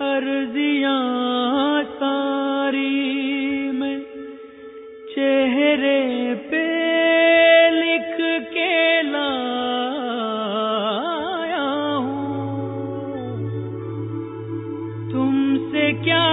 عرضیاں ساری میں چہرے پہ لکھ کے لایا ہوں۔ تم سے کیا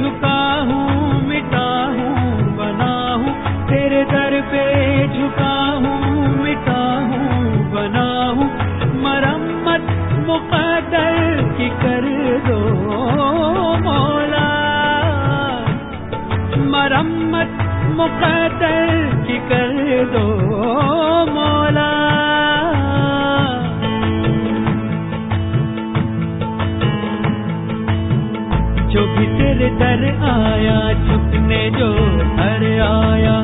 جھکا ہوں مٹا ہوں بنا ہوں تیرے در پہ جھکا ہوں مٹا ہوں بنا ہوں مرمت مقدر کی کر دو مولا۔ مرمت مقدر کی کر دو مولا۔ تیرے در آیا چکنے جو ہر آیا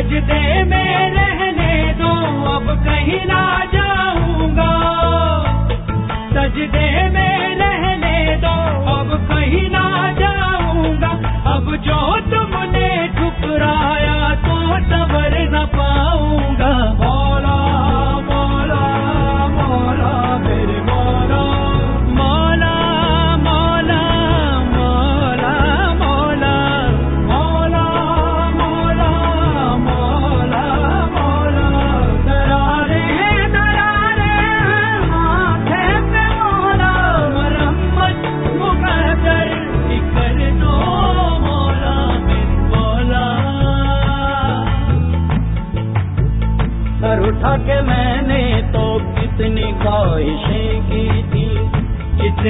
سجدے میں رہنے دو اب کہیں نہ جاؤں گا۔ سجدے میں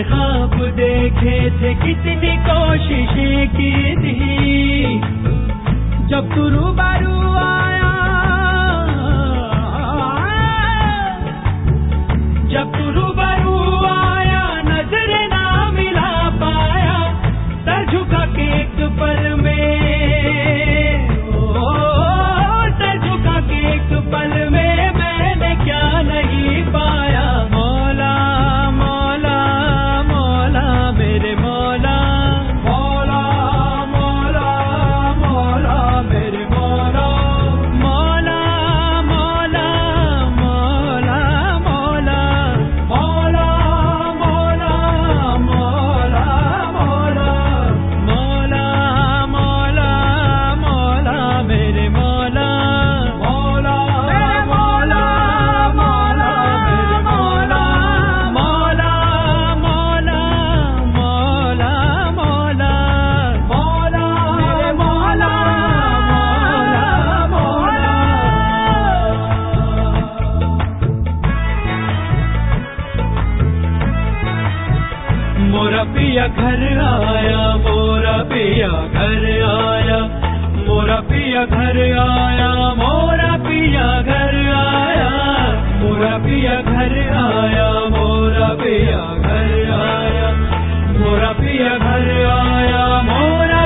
خواب دیکھے تھے کتنی کوششیں کی تھی۔ جب تو گھر آیا مورا پیا گھر آیا مورا پیا گھر آیا مورا پیا گھر آیا مورا پیا گھر آیا مورا پیا گھر آیا مورا